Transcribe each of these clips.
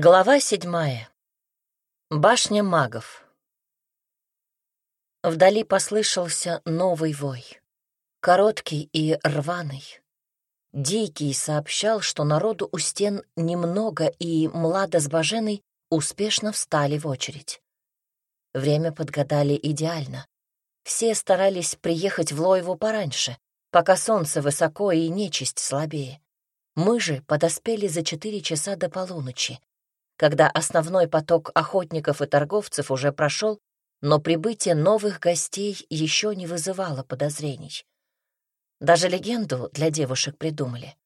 Глава седьмая. Башня магов. Вдали послышался новый вой. Короткий и рваный. Дикий сообщал, что народу у стен немного, и Млада с Баженой успешно встали в очередь. Время подгадали идеально. Все старались приехать в Лоеву пораньше, пока солнце высоко и нечисть слабее. Мы же подоспели за четыре часа до полуночи когда основной поток охотников и торговцев уже прошел, но прибытие новых гостей еще не вызывало подозрений. Даже легенду для девушек придумали.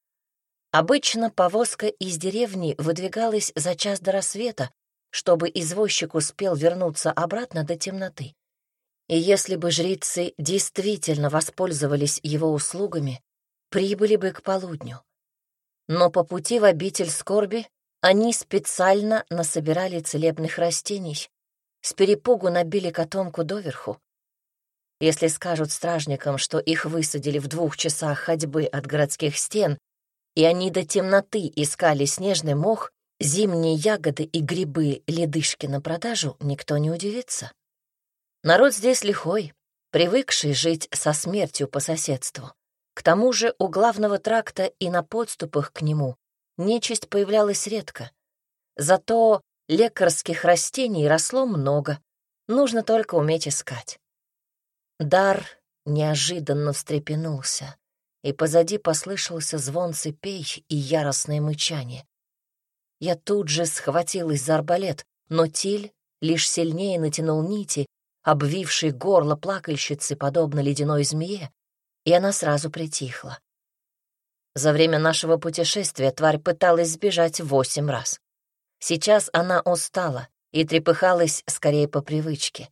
Обычно повозка из деревни выдвигалась за час до рассвета, чтобы извозчик успел вернуться обратно до темноты. И если бы жрицы действительно воспользовались его услугами, прибыли бы к полудню. Но по пути в обитель скорби они специально насобирали целебных растений, с перепугу набили котомку доверху. Если скажут стражникам, что их высадили в двух часах ходьбы от городских стен, и они до темноты искали снежный мох, зимние ягоды и грибы-ледышки на продажу, никто не удивится. Народ здесь лихой, привыкший жить со смертью по соседству. К тому же у главного тракта и на подступах к нему нечисть появлялась редко. Зато лекарских растений росло много, нужно только уметь искать. Дар неожиданно встрепенулся, и позади послышался звон цепей и яростное мычание. Я тут же схватилась за арбалет, но Тиль лишь сильнее натянул нити, обвившие горло плакальщицы, подобно ледяной змее, и она сразу притихла. За время нашего путешествия тварь пыталась сбежать восемь раз. Сейчас она устала и трепыхалась скорее по привычке.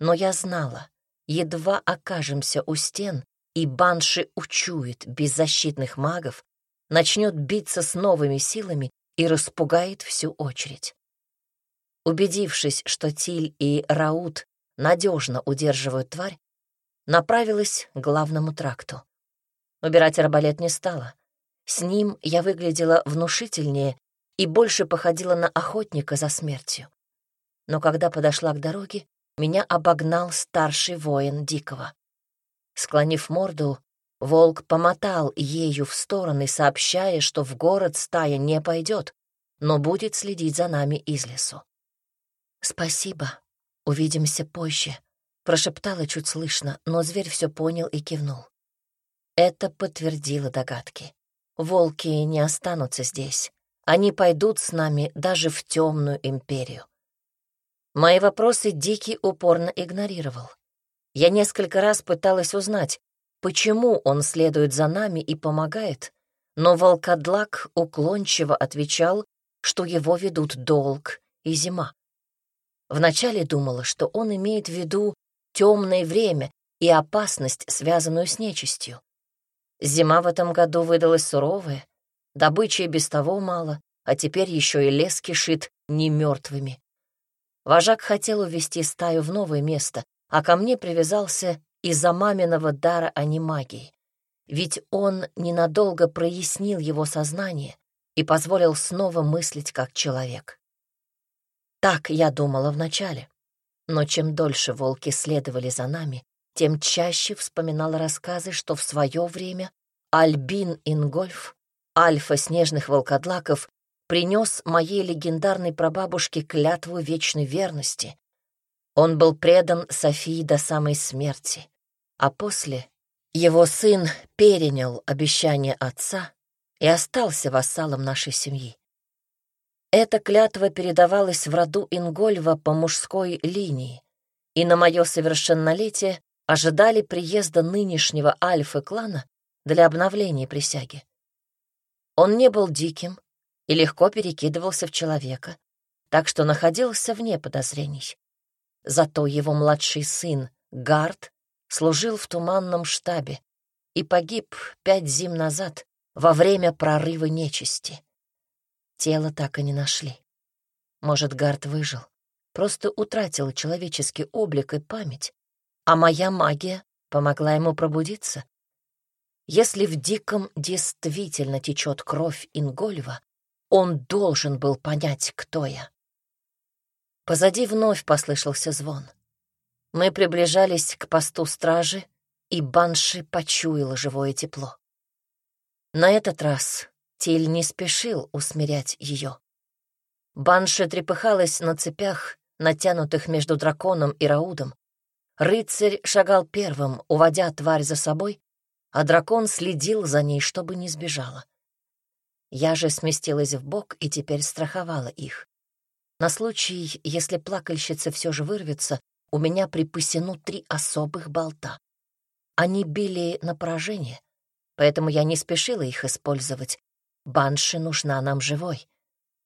Но я знала, едва окажемся у стен, и банши учует беззащитных магов, начнет биться с новыми силами и распугает всю очередь. Убедившись, что Тиль и Раут надежно удерживают тварь, направилась к главному тракту. Убирать арбалет не стала. С ним я выглядела внушительнее и больше походила на охотника за смертью. Но когда подошла к дороге, меня обогнал старший воин Дикого. Склонив морду, волк помотал ею в стороны, сообщая, что в город стая не пойдет, но будет следить за нами из лесу. «Спасибо, увидимся позже», — прошептала чуть слышно, но зверь все понял и кивнул. Это подтвердило догадки. Волки не останутся здесь. Они пойдут с нами даже в темную империю. Мои вопросы Дикий упорно игнорировал. Я несколько раз пыталась узнать, почему он следует за нами и помогает, но волкодлак уклончиво отвечал, что его ведут долг и зима. Вначале думала, что он имеет в виду темное время и опасность, связанную с нечистью. Зима в этом году выдалась суровая, добычи без того мало, а теперь еще и лес кишит не мертвыми. Вожак хотел увести стаю в новое место, а ко мне привязался из-за маминого дара анимагии. Ведь он ненадолго прояснил его сознание и позволил снова мыслить как человек. Так я думала вначале. Но чем дольше волки следовали за нами, тем чаще вспоминал рассказы, что в свое время Альбин Ингольф, альфа снежных волкодлаков, принес моей легендарной прабабушке клятву вечной верности. Он был предан Софии до самой смерти, а после его сын перенял обещание отца и остался вассалом нашей семьи. Эта клятва передавалась в роду Ингольва по мужской линии, и на мое совершеннолетие ожидали приезда нынешнего альфы-клана для обновления присяги. Он не был диким и легко перекидывался в человека, так что находился вне подозрений. Зато его младший сын, Гард, служил в туманном штабе и погиб пять зим назад во время прорыва нечисти. Тело так и не нашли. Может, Гард выжил, просто утратил человеческий облик и память, а моя магия помогла ему пробудиться. Если в Диком действительно течет кровь Ингольва, Он должен был понять, кто я. Позади вновь послышался звон. Мы приближались к посту стражи, и Банши почуяла живое тепло. На этот раз Тиль не спешил усмирять ее. Банши трепыхалась на цепях, натянутых между драконом и Раудом. Рыцарь шагал первым, уводя тварь за собой, а дракон следил за ней, чтобы не сбежала. Я же сместилась в бок и теперь страховала их. На случай, если плакальщица все же вырвется, у меня припасену три особых болта. Они били на поражение, поэтому я не спешила их использовать. Банши нужна нам живой.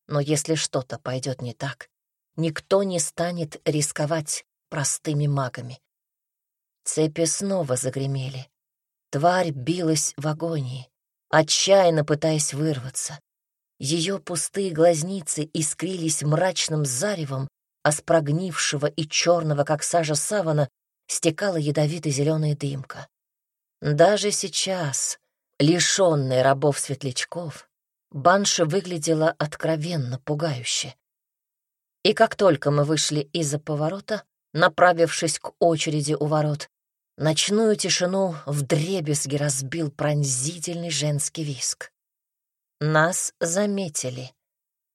Но если что-то пойдет не так, никто не станет рисковать простыми магами. Цепи снова загремели. Тварь билась в агонии, отчаянно пытаясь вырваться. Ее пустые глазницы искрились мрачным заревом, а с прогнившего и черного, как сажа савана, стекала ядовитая зеленая дымка. Даже сейчас, лишенная рабов-светлячков, банша выглядела откровенно пугающе. И как только мы вышли из-за поворота, направившись к очереди у ворот, ночную тишину вдребезги разбил пронзительный женский виск. Нас заметили.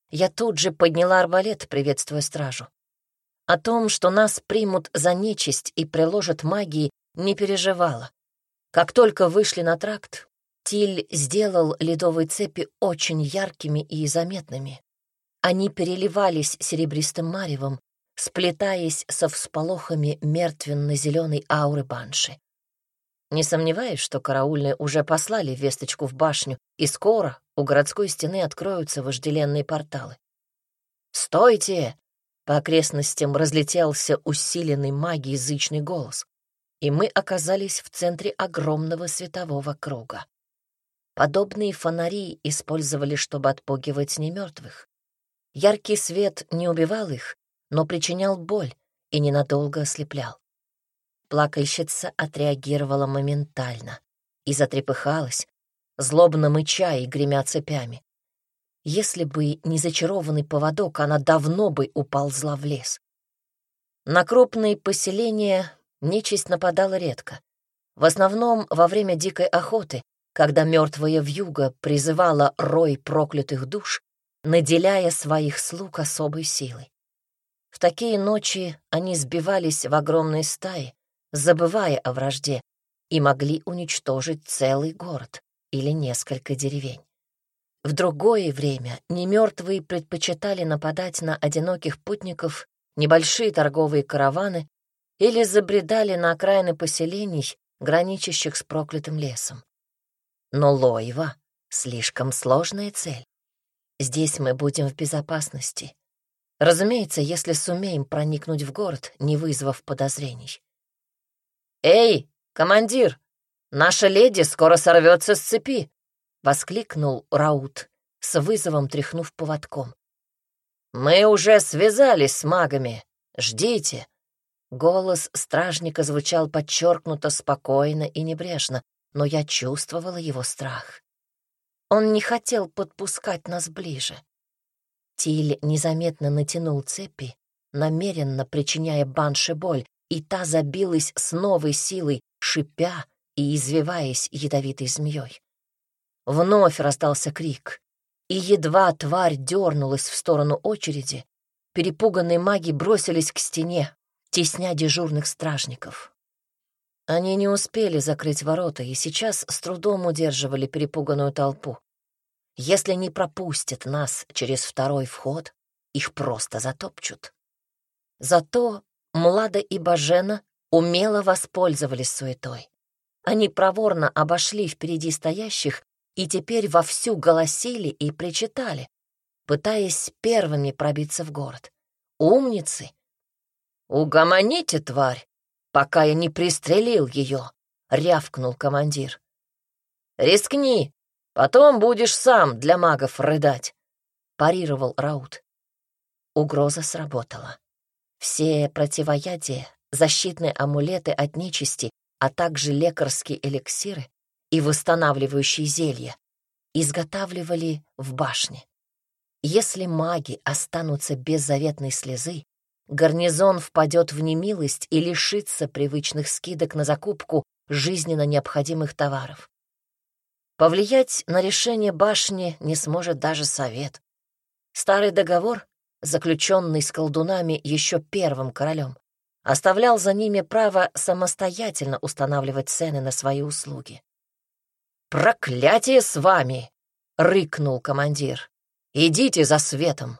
Я тут же подняла арбалет, приветствуя стражу. О том, что нас примут за нечисть и приложат магии, не переживала. Как только вышли на тракт, Тиль сделал ледовые цепи очень яркими и заметными. Они переливались серебристым маревом, сплетаясь со всполохами мертвенно-зеленой ауры банши. Не сомневаюсь, что караульные уже послали весточку в башню, и скоро у городской стены откроются вожделенные порталы. «Стойте!» По окрестностям разлетелся усиленный магией язычный голос, и мы оказались в центре огромного светового круга. Подобные фонари использовали, чтобы отпугивать немертвых. Яркий свет не убивал их, но причинял боль и ненадолго ослеплял. Плакальщица отреагировала моментально и затрепыхалась, злобно мыча и гремя цепями. Если бы не зачарованный поводок, она давно бы уползла в лес. На крупные поселения нечисть нападала редко. В основном во время дикой охоты, когда мертвая вьюга призывала рой проклятых душ, наделяя своих слуг особой силой. В такие ночи они сбивались в огромные стаи, забывая о вражде, и могли уничтожить целый город или несколько деревень. В другое время немертвые предпочитали нападать на одиноких путников, небольшие торговые караваны или забредали на окраины поселений, граничащих с проклятым лесом. Но Лоева — слишком сложная цель. Здесь мы будем в безопасности. Разумеется, если сумеем проникнуть в город, не вызвав подозрений. «Эй, командир, наша леди скоро сорвется с цепи!» — воскликнул Раут, с вызовом тряхнув поводком. «Мы уже связались с магами. Ждите!» Голос стражника звучал подчеркнуто спокойно и небрежно, но я чувствовала его страх. Он не хотел подпускать нас ближе. Тиль незаметно натянул цепи, намеренно причиняя банше боль, и та забилась с новой силой, шипя и извиваясь ядовитой змеей. Вновь раздался крик, и едва тварь дернулась в сторону очереди, перепуганные маги бросились к стене, тесня дежурных стражников. Они не успели закрыть ворота и сейчас с трудом удерживали перепуганную толпу. Если не пропустят нас через второй вход, их просто затопчут. Зато Млада и Бажена умело воспользовались суетой. Они проворно обошли впереди стоящих и теперь вовсю голосили и причитали, пытаясь первыми пробиться в город. Умницы! «Угомоните, тварь, пока я не пристрелил ее!» — рявкнул командир. «Рискни, потом будешь сам для магов рыдать», — парировал Раут. Угроза сработала. Все противоядия, защитные амулеты от нечисти, а также лекарские эликсиры и восстанавливающие зелья изготавливали в башне. Если маги останутся без заветной слезы, гарнизон впадет в немилость и лишится привычных скидок на закупку жизненно необходимых товаров. Повлиять на решение башни не сможет даже совет. Старый договор, заключенный с колдунами еще первым королем, оставлял за ними право самостоятельно устанавливать цены на свои услуги. «Проклятие с вами!» — рыкнул командир. «Идите за светом!»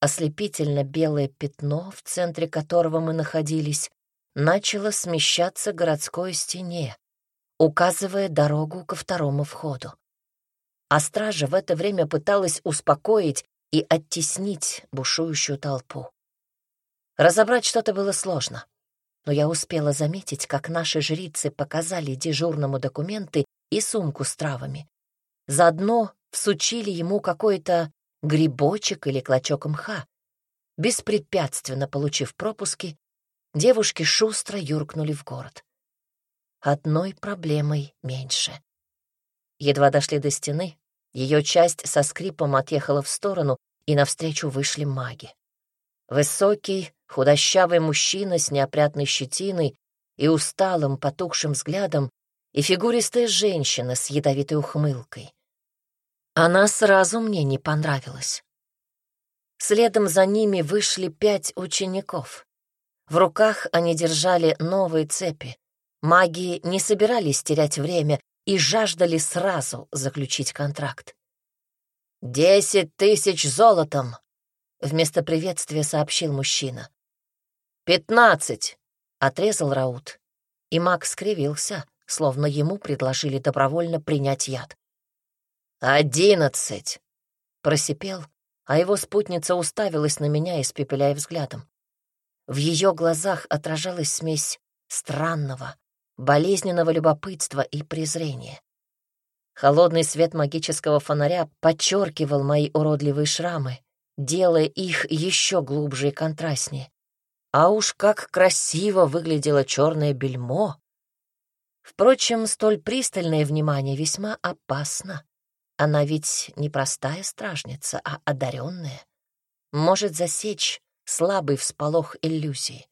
Ослепительно белое пятно, в центре которого мы находились, начало смещаться к городской стене, указывая дорогу ко второму входу. А стража в это время пыталась успокоить и оттеснить бушующую толпу. Разобрать что-то было сложно, но я успела заметить, как наши жрицы показали дежурному документы и сумку с травами. Заодно всучили ему какой-то грибочек или клочок мха. Беспрепятственно получив пропуски, девушки шустро юркнули в город. Одной проблемой меньше. Едва дошли до стены, ее часть со скрипом отъехала в сторону, и навстречу вышли маги. Высокий, худощавый мужчина с неопрятной щетиной и усталым, потухшим взглядом, и фигуристая женщина с ядовитой ухмылкой. Она сразу мне не понравилась. Следом за ними вышли пять учеников. В руках они держали новые цепи. Маги не собирались терять время и жаждали сразу заключить контракт. «Десять тысяч золотом!» — вместо приветствия сообщил мужчина. «Пятнадцать!» — отрезал Раут. И маг скривился, словно ему предложили добровольно принять яд. «Одиннадцать!» — просипел, а его спутница уставилась на меня, испепеляя взглядом. В ее глазах отражалась смесь странного, болезненного любопытства и презрения. Холодный свет магического фонаря подчеркивал мои уродливые шрамы, делая их еще глубже и контрастнее. А уж как красиво выглядело черное бельмо! Впрочем, столь пристальное внимание весьма опасно. Она ведь не простая стражница, а одаренная. Может засечь слабый всполох иллюзии.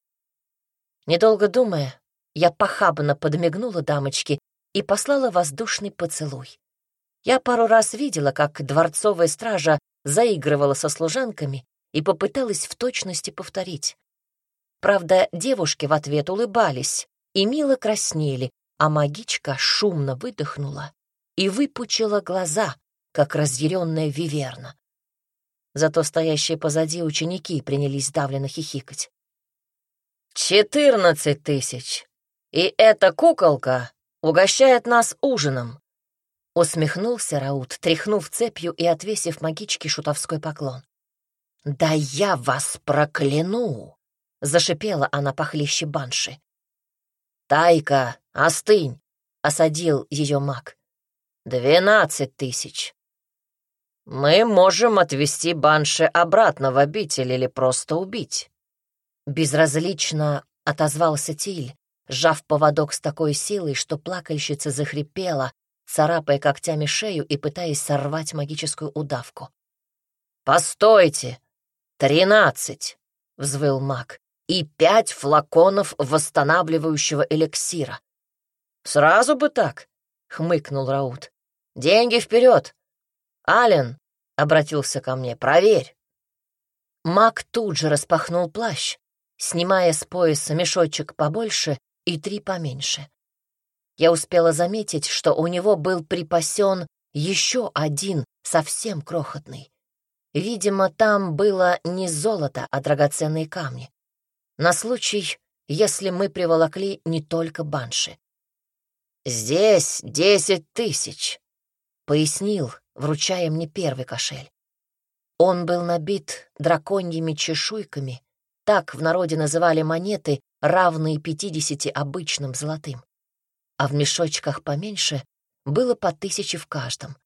Недолго думая, я похабно подмигнула дамочке и послала воздушный поцелуй. Я пару раз видела, как дворцовая стража заигрывала со служанками и попыталась в точности повторить. Правда, девушки в ответ улыбались и мило краснели, а магичка шумно выдохнула и выпучила глаза, как разъяренная виверна. Зато стоящие позади ученики принялись давленно хихикать. «Четырнадцать тысяч! И эта куколка угощает нас ужином!» Усмехнулся Раут, тряхнув цепью и отвесив магичке шутовской поклон. «Да я вас прокляну!» — зашипела она похлеще банши. «Тайка, остынь!» — осадил ее маг. «Двенадцать тысяч!» «Мы можем отвезти банши обратно в обитель или просто убить». Безразлично отозвался Тиль, сжав поводок с такой силой, что плакальщица захрипела, царапая когтями шею и пытаясь сорвать магическую удавку. «Постойте! Тринадцать!» — взвыл маг. «И пять флаконов восстанавливающего эликсира». «Сразу бы так!» — хмыкнул Раут. «Деньги вперед! Ален!» — обратился ко мне. «Проверь!» Маг тут же распахнул плащ, снимая с пояса мешочек побольше и три поменьше. Я успела заметить, что у него был припасен еще один, совсем крохотный. Видимо, там было не золото, а драгоценные камни. На случай, если мы приволокли не только банши. «Здесь десять тысяч», — пояснил, вручая мне первый кошель. Он был набит драконьими чешуйками, так в народе называли монеты, равные пятидесяти обычным золотым а в мешочках поменьше было по тысяче в каждом.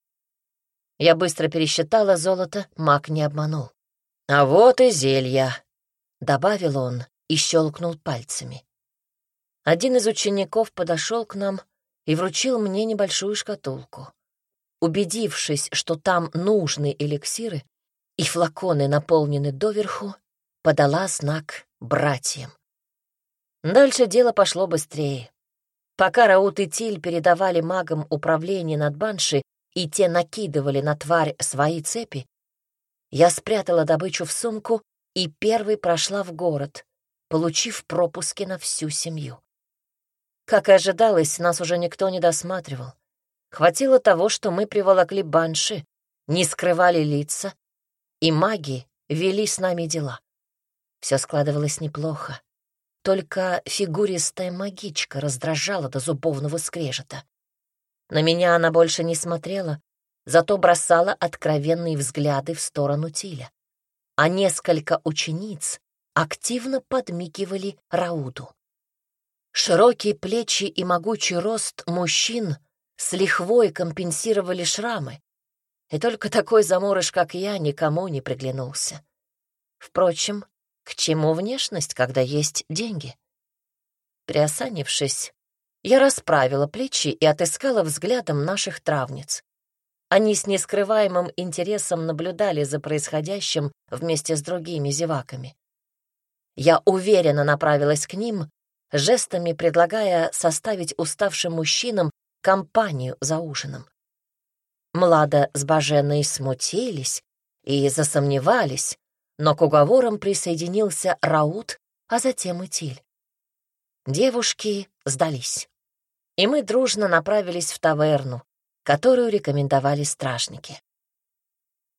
Я быстро пересчитала золото, маг не обманул. «А вот и зелья», — добавил он и щелкнул пальцами. Один из учеников подошел к нам и вручил мне небольшую шкатулку. Убедившись, что там нужные эликсиры, и флаконы наполнены доверху, подала знак братьям. Дальше дело пошло быстрее. Пока Раут и Тиль передавали магам управление над Банши, и те накидывали на тварь свои цепи, я спрятала добычу в сумку и первой прошла в город, получив пропуски на всю семью. Как и ожидалось, нас уже никто не досматривал. Хватило того, что мы приволокли банши, не скрывали лица, и маги вели с нами дела. Все складывалось неплохо. Только фигуристая магичка раздражала до зубовного скрежета. На меня она больше не смотрела, зато бросала откровенные взгляды в сторону Тиля. А несколько учениц активно подмигивали Рауду. Широкие плечи и могучий рост мужчин с лихвой компенсировали шрамы, и только такой заморыш, как я, никому не приглянулся. Впрочем, к чему внешность, когда есть деньги? Приосанившись, я расправила плечи и отыскала взглядом наших травниц. Они с нескрываемым интересом наблюдали за происходящим вместе с другими зеваками. Я уверенно направилась к ним, жестами предлагая составить уставшим мужчинам компанию за ужином. Млада с Баженой смутились и засомневались, но к уговорам присоединился Раут, а затем и Тиль. Девушки сдались, и мы дружно направились в таверну, которую рекомендовали стражники.